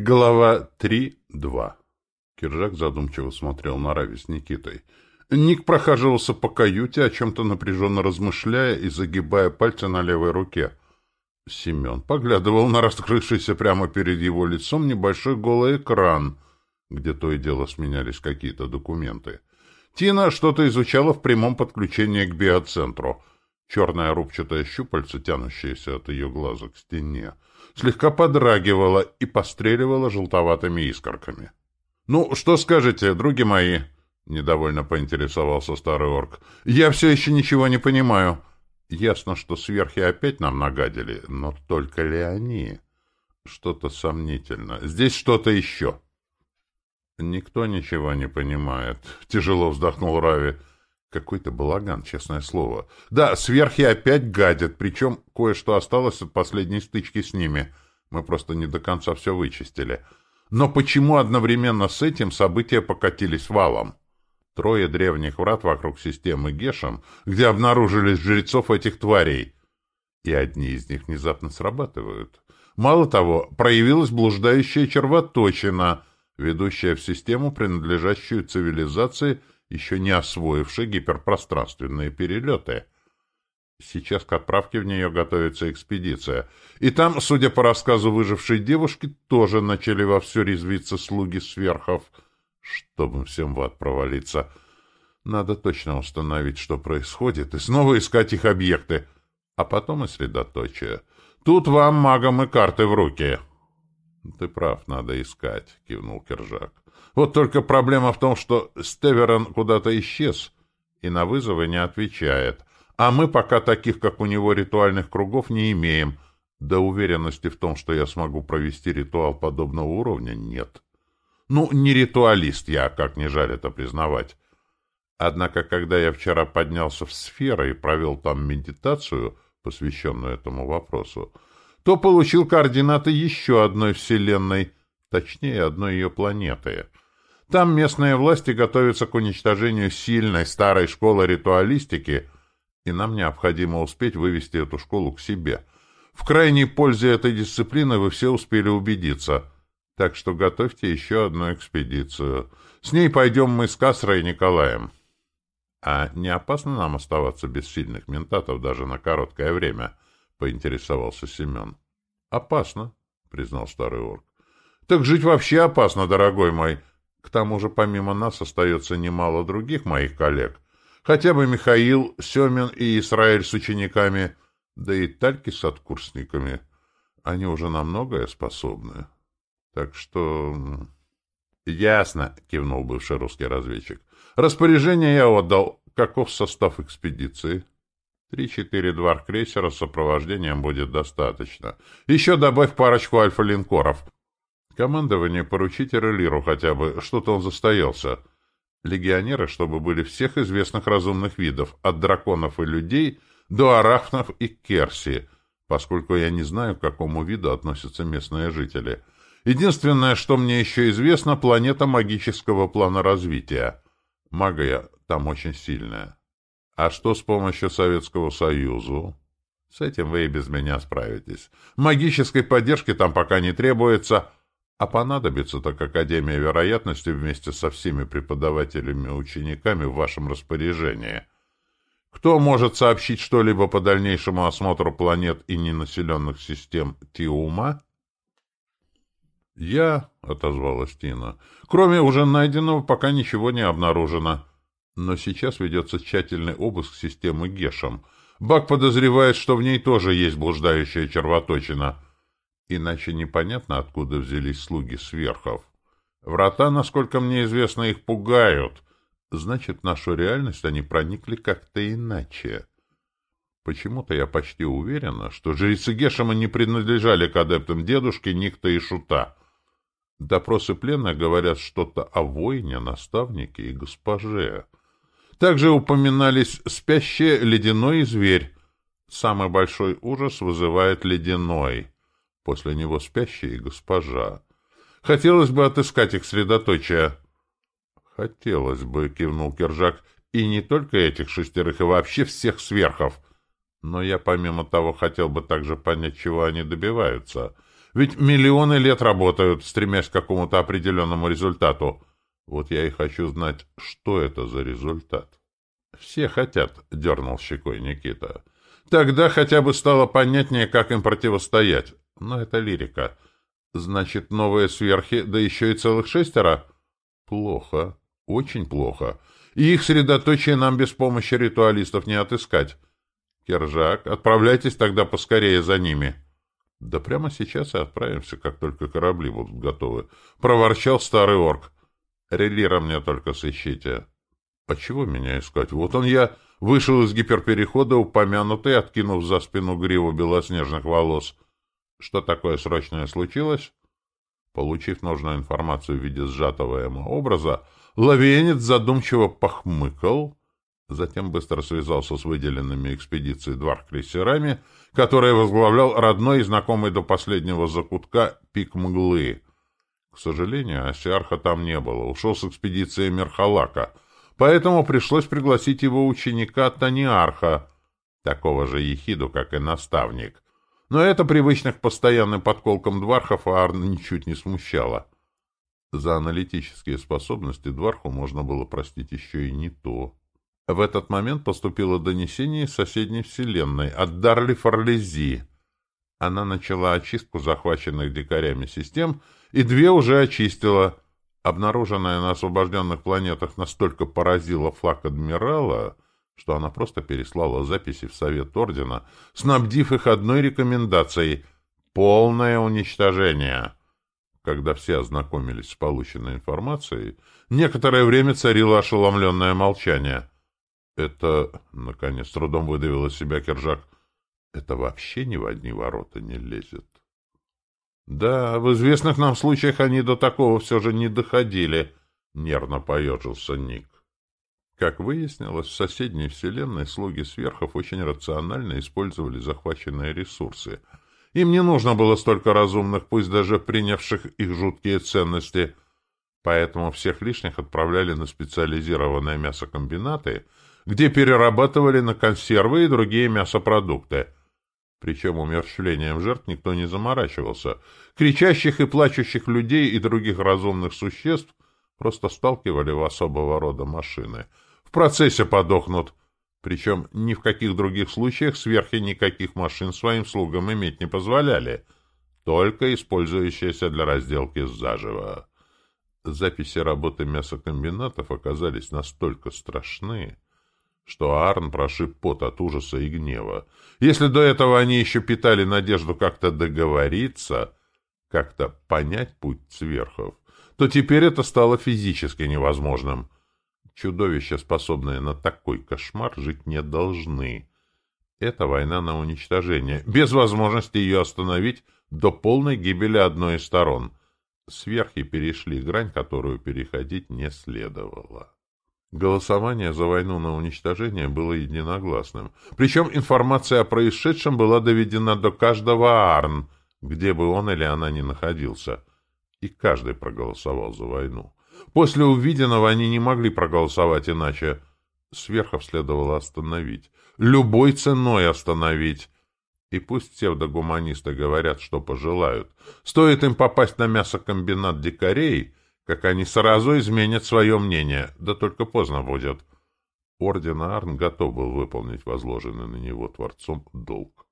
Глава 3.2 Киржак задумчиво смотрел на Рави с Никитой. Ник прохаживался по каюте, о чем-то напряженно размышляя и загибая пальцы на левой руке. Семен поглядывал на раскрывшийся прямо перед его лицом небольшой голый экран, где то и дело сменялись какие-то документы. Тина что-то изучала в прямом подключении к биоцентру. Черная рубчатая щупальца, тянущаяся от ее глаза к стене, слегка подрагивала и постреливала желтоватыми искорками. — Ну, что скажете, други мои? — недовольно поинтересовался старый орк. — Я все еще ничего не понимаю. Ясно, что сверхи опять нам нагадили, но только ли они? Что-то сомнительно. Здесь что-то еще. — Никто ничего не понимает. Тяжело вздохнул Рави. Какой-то балаган, честное слово. Да, сверхи опять гадят, причем кое-что осталось от последней стычки с ними. Мы просто не до конца все вычистили. Но почему одновременно с этим события покатились валом? Трое древних врат вокруг системы Гешем, где обнаружились жрецов этих тварей. И одни из них внезапно срабатывают. Мало того, проявилась блуждающая червоточина, ведущая в систему, принадлежащую цивилизации – еще не освоивший гиперпространственные перелеты. Сейчас к отправке в нее готовится экспедиция. И там, судя по рассказу выжившей девушки, тоже начали вовсю резвиться слуги сверхов, чтобы всем в ад провалиться. Надо точно установить, что происходит, и снова искать их объекты. А потом и средоточие. Тут вам, магам, и карты в руки. — Ты прав, надо искать, — кивнул Кержак. Вот только проблема в том, что Стеверон куда-то исчез и на вызовы не отвечает. А мы пока таких, как у него, ритуальных кругов не имеем. Да уверенности в том, что я смогу провести ритуал подобного уровня, нет. Ну, не ритуалист я, как не жаль это признавать. Однако, когда я вчера поднялся в сферы и провел там медитацию, посвященную этому вопросу, то получил координаты еще одной вселенной, точнее, одной ее планеты — там местные власти готовятся к уничтожению сильной старой школы ритуалистики, и нам необходимо успеть вывести эту школу к себе. В крайней пользе этой дисциплины вы все успели убедиться. Так что готовьте еще одну экспедицию. С ней пойдем мы с Касрой и Николаем. А не опасно нам оставаться без сильных ментатов даже на короткое время? — поинтересовался Семен. — Опасно, — признал старый орк. — Так жить вообще опасно, дорогой мой. К тому же помимо нас остается немало других моих коллег. Хотя бы Михаил, Семин и Израиль с учениками, да и Тальки с откурсниками. Они уже на многое способны. Так что... — Ясно, — кивнул бывший русский разведчик. — Распоряжение я отдал. Каков состав экспедиции? Три-четыре двор-крейсера с сопровождением будет достаточно. Еще добавь парочку альфа-линкоров — Командование поручите Релиру хотя бы, что-то он застоялся. Легионеры, чтобы были всех известных разумных видов, от драконов и людей до арахнов и керси, поскольку я не знаю, к какому виду относятся местные жители. Единственное, что мне еще известно, планета магического плана развития. Магия там очень сильная. А что с помощью Советского Союза? С этим вы и без меня справитесь. Магической поддержки там пока не требуется, а понадобится так Академия вероятности вместе со всеми преподавателями и учениками в вашем распоряжении. Кто может сообщить что-либо по дальнейшему осмотру планет и ненаселенных систем Тиума? «Я», — отозвалась Тина, — «кроме уже найденного пока ничего не обнаружено. Но сейчас ведется тщательный обыск системы Гешем. Бак подозревает, что в ней тоже есть блуждающая червоточина». Иначе непонятно, откуда взялись слуги сверхов. Врата, насколько мне известно, их пугают. Значит, в нашу реальность они проникли как-то иначе. Почему-то я почти уверена, что жрецы Гешема не принадлежали к адептам дедушки Никта и Шута. Допросы пленных говорят что-то о войне, наставнике и госпоже. Также упоминались спящий ледяной зверь. Самый большой ужас вызывает ледяной после него спящая и госпожа. Хотелось бы отыскать их средоточие. — Хотелось бы, — кивнул Кержак, — и не только этих шестерых, и вообще всех сверхов. Но я, помимо того, хотел бы также понять, чего они добиваются. Ведь миллионы лет работают, стремясь к какому-то определенному результату. Вот я и хочу знать, что это за результат. «Все хотят», — дернул щекой Никита. «Тогда хотя бы стало понятнее, как им противостоять. Но это лирика. Значит, новые сверхи, да еще и целых шестеро? Плохо. Очень плохо. И их средоточие нам без помощи ритуалистов не отыскать. Кержак, отправляйтесь тогда поскорее за ними». «Да прямо сейчас и отправимся, как только корабли будут готовы», — проворчал старый орк. «Релира мне только сыщите». «А чего меня искать? Вот он я вышел из гиперперехода, упомянутый, откинув за спину гриву белоснежных волос. Что такое срочное случилось?» Получив нужную информацию в виде сжатого ему образа, лавиенец задумчиво похмыкал, затем быстро связался с выделенными экспедицией двар-крейсерами, которые возглавлял родной и знакомый до последнего закутка пик мглы. К сожалению, Асиарха там не было, ушел с экспедицией Мерхалака, поэтому пришлось пригласить его ученика Таниарха, такого же ехиду, как и наставник. Но это привычных постоянным подколкам двархов Аарна ничуть не смущало. За аналитические способности Дварху можно было простить еще и не то. В этот момент поступило донесение из соседней вселенной от Дарли Фарлези. Она начала очистку захваченных дикарями систем, и две уже очистила. Обнаруженная на освобожденных планетах настолько поразила флаг адмирала, что она просто переслала записи в Совет Ордена, снабдив их одной рекомендацией — полное уничтожение. Когда все ознакомились с полученной информацией, некоторое время царило ошеломленное молчание — это, наконец, трудом выдавил из себя Кержак, это вообще ни в одни ворота не лезет. Да, в известных нам случаях они до такого все же не доходили, нервно поежился Ник. Как выяснилось, в соседней вселенной слуги сверхов очень рационально использовали захваченные ресурсы. Им не нужно было столько разумных, пусть даже принявших их жуткие ценности, поэтому всех лишних отправляли на специализированные мясокомбинаты — где перерабатывали на консервы и другие мясопродукты. Причем умерщвлением жертв никто не заморачивался. Кричащих и плачущих людей и других разумных существ просто сталкивали в особого рода машины. В процессе подохнут. Причем ни в каких других случаях сверхи никаких машин своим слугам иметь не позволяли, только использующиеся для разделки заживо. Записи работы мясокомбинатов оказались настолько страшны, что Арн прошиб пот от ужаса и гнева. Если до этого они еще питали надежду как-то договориться, как-то понять путь сверхов, то теперь это стало физически невозможным. Чудовища, способные на такой кошмар, жить не должны. Это война на уничтожение, без возможности ее остановить до полной гибели одной из сторон. Сверхи перешли грань, которую переходить не следовало. Голосование за войну на уничтожение было единогласным. Причем информация о происшедшем была доведена до каждого Арн, где бы он или она ни находился. И каждый проголосовал за войну. После увиденного они не могли проголосовать иначе. Сверхов следовало остановить. Любой ценой остановить. И пусть псевдогуманисты говорят, что пожелают. Стоит им попасть на мясокомбинат дикарей — как они сразу изменят свое мнение, да только поздно будет. Орден Арн готов был выполнить возложенный на него Творцом долг.